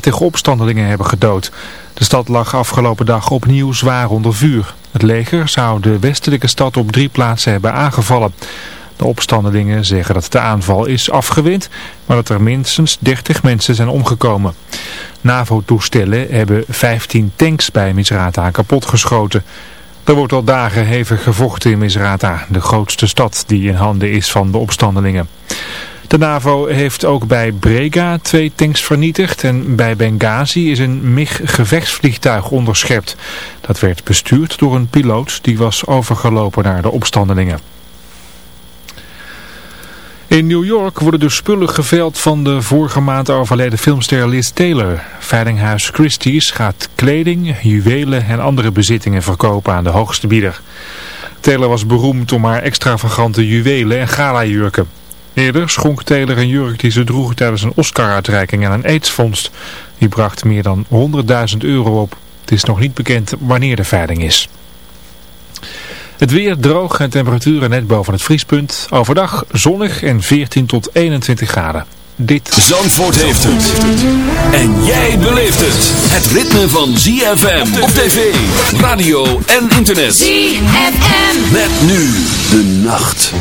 30 opstandelingen hebben gedood. De stad lag afgelopen dag opnieuw zwaar onder vuur. Het leger zou de westelijke stad op drie plaatsen hebben aangevallen. De opstandelingen zeggen dat de aanval is afgewend, maar dat er minstens 30 mensen zijn omgekomen. NAVO-toestellen hebben 15 tanks bij Misrata kapotgeschoten. Er wordt al dagen hevig gevochten in Misrata, de grootste stad die in handen is van de opstandelingen. De NAVO heeft ook bij Brega twee tanks vernietigd en bij Benghazi is een MiG-gevechtsvliegtuig onderschept. Dat werd bestuurd door een piloot die was overgelopen naar de opstandelingen. In New York worden de spullen geveld van de vorige maand overleden filmster Liz Taylor. Veilinghuis Christie's gaat kleding, juwelen en andere bezittingen verkopen aan de hoogste bieder. Taylor was beroemd om haar extravagante juwelen en galajurken. Eerder schonk Taylor een jurk die ze droeg tijdens een Oscar-uitreiking aan een aidsfonds. Die bracht meer dan 100.000 euro op. Het is nog niet bekend wanneer de veiling is. Het weer droog en temperaturen net boven het vriespunt. Overdag zonnig en 14 tot 21 graden. Dit... Zandvoort heeft het. En jij beleeft het. Het ritme van ZFM op tv, radio en internet. ZFM. Met nu de nacht.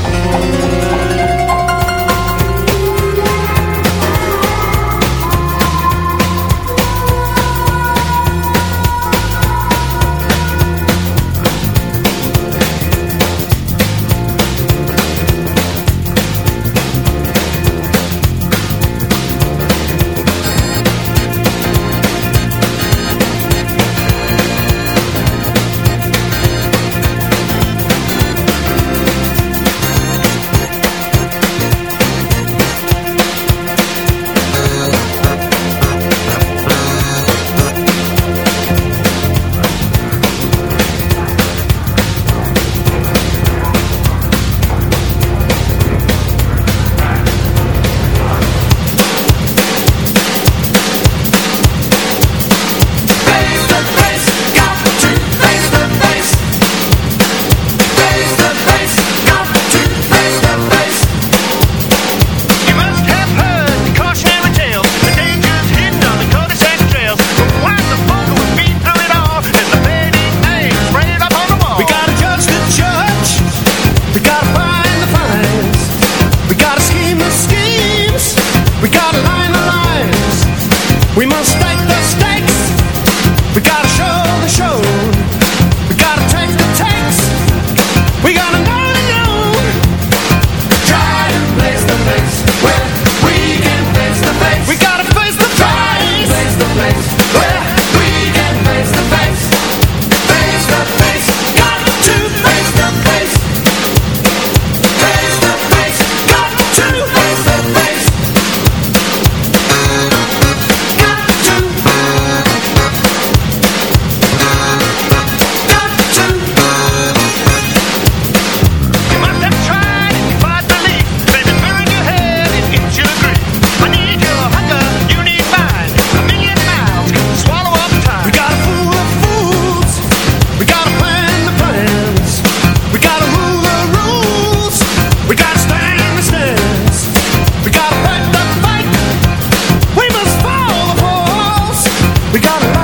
We got a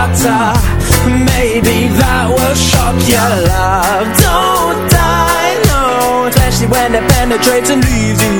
butter Maybe that will shock your love. Don't die, no Especially when it penetrates and leaves you.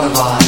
Spotify.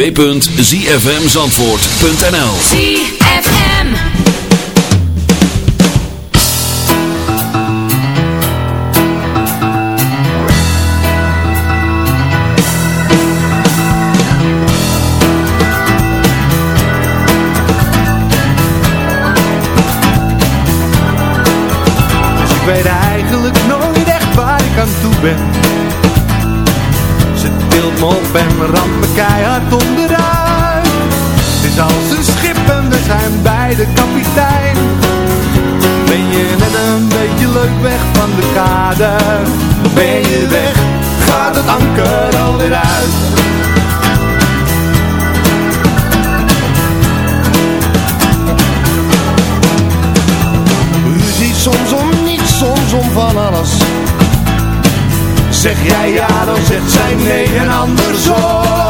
www.zfmzandvoort.nl ZFM. Dus ik weet eigenlijk nooit echt waar ik aan toe ben. Me op en ramt Ben je net een beetje leuk weg van de kade? Ben je weg, gaat het anker alweer uit. U ziet soms om niets, soms om van alles Zeg jij ja, dan zegt zij nee en andersom.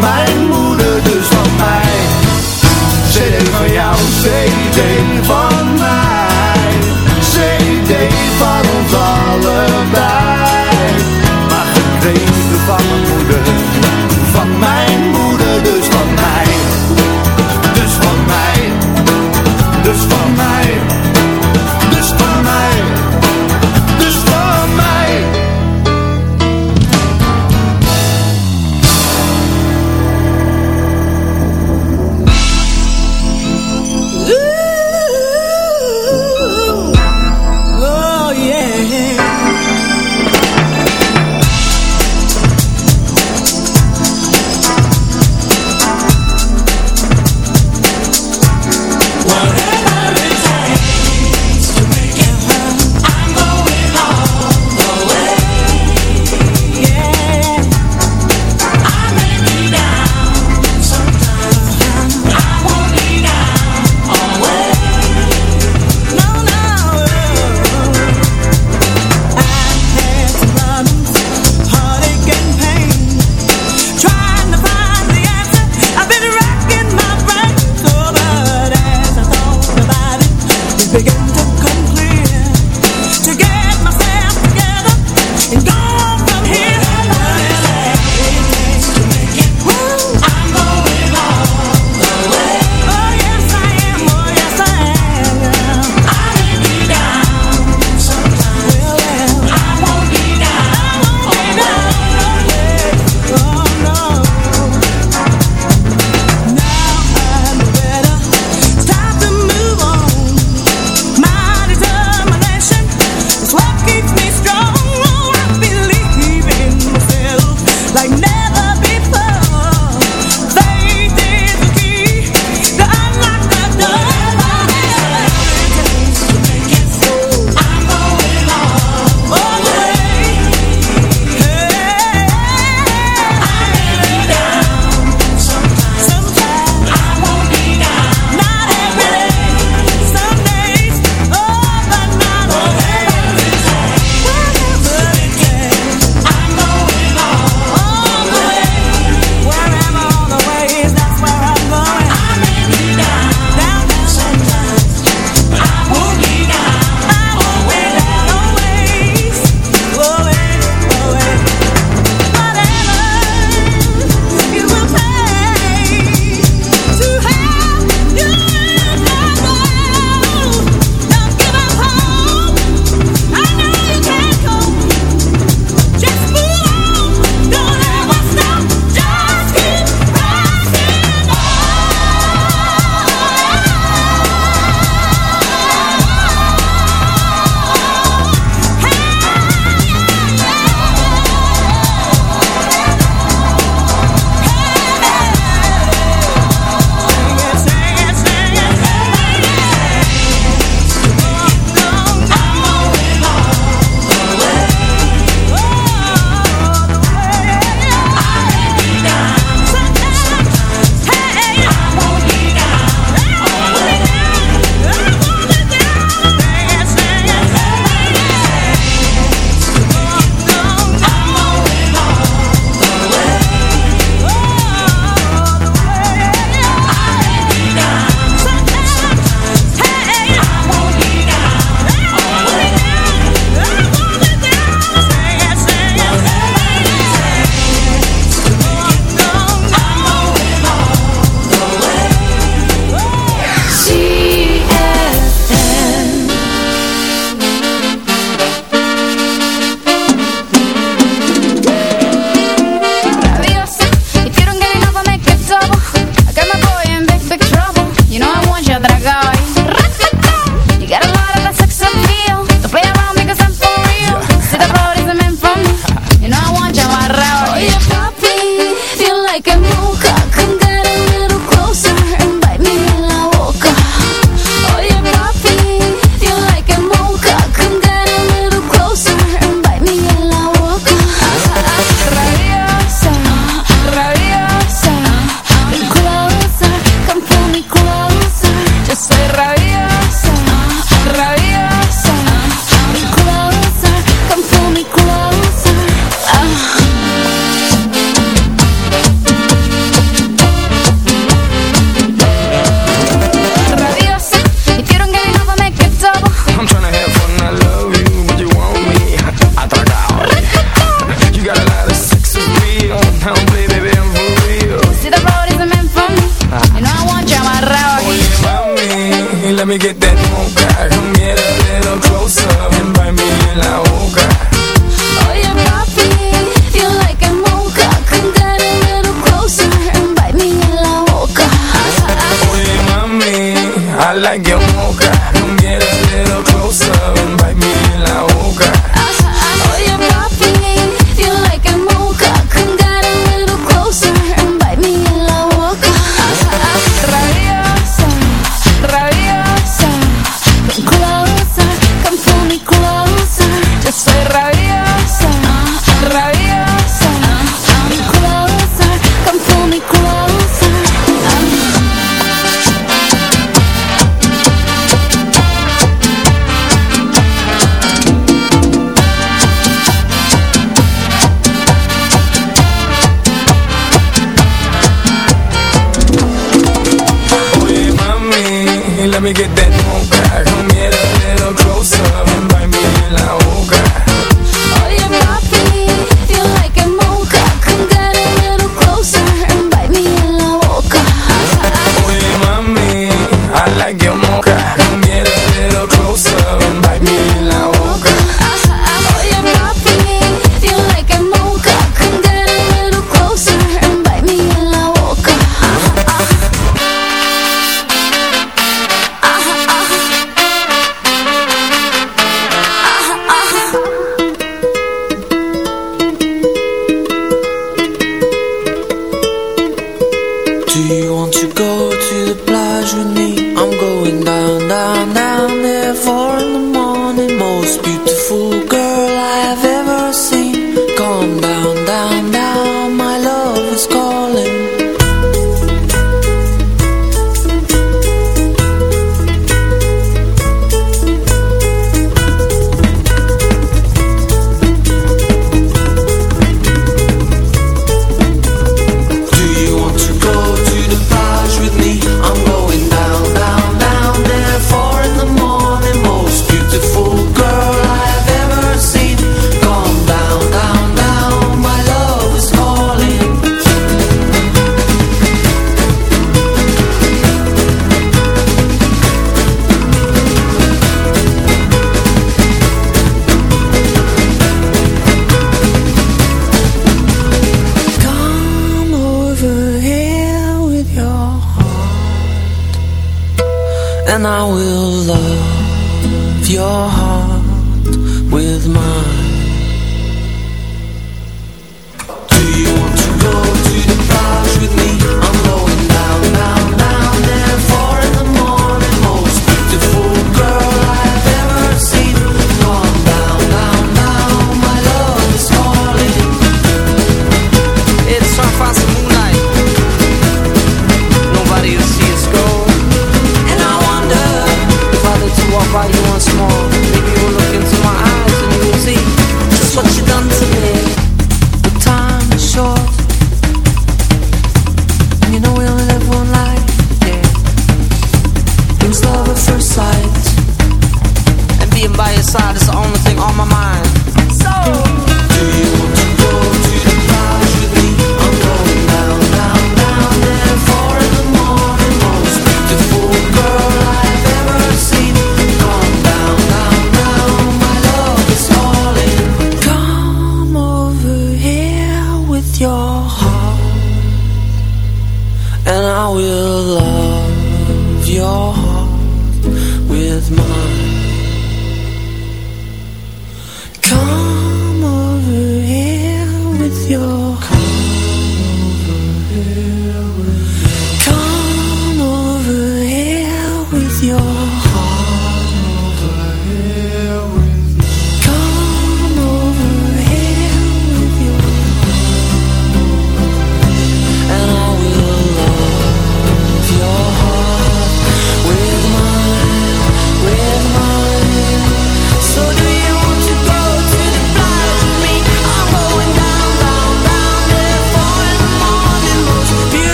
mijn moeder, dus van mij. CD van jou, CD van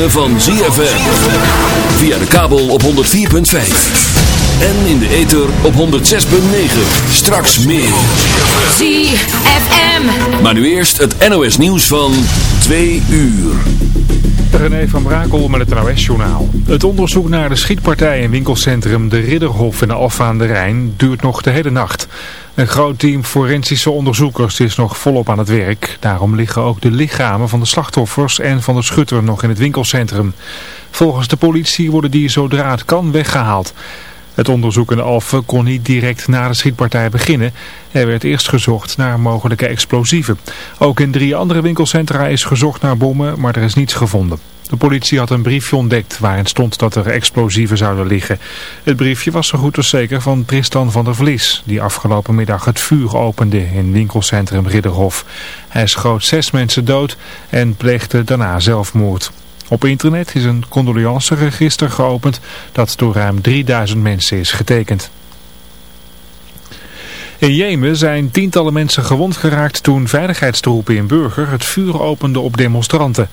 ritme van ZFM. Via de kabel op 104.5. En in de ether op 106.9. Straks meer. ZFM. Maar nu eerst het NOS nieuws van 2 uur. René van Brakel met het NOS-journaal. Het onderzoek naar de schietpartij in winkelcentrum De Ridderhof in de Alfa aan de Rijn duurt nog de hele nacht. Een groot team forensische onderzoekers is nog volop aan het werk. Daarom liggen ook de lichamen van de slachtoffers en van de schutter nog in het winkelcentrum. Volgens de politie worden die zodra het kan weggehaald. Het onderzoek in Alphen kon niet direct na de schietpartij beginnen. Er werd eerst gezocht naar mogelijke explosieven. Ook in drie andere winkelcentra is gezocht naar bommen, maar er is niets gevonden. De politie had een briefje ontdekt waarin stond dat er explosieven zouden liggen. Het briefje was zo goed als zeker van Tristan van der Vlis, die afgelopen middag het vuur opende in winkelcentrum Ridderhof. Hij schoot zes mensen dood en pleegde daarna zelfmoord. Op internet is een condoleanceregister geopend dat door ruim 3000 mensen is getekend. In Jemen zijn tientallen mensen gewond geraakt toen veiligheidstroepen in Burger het vuur openden op demonstranten.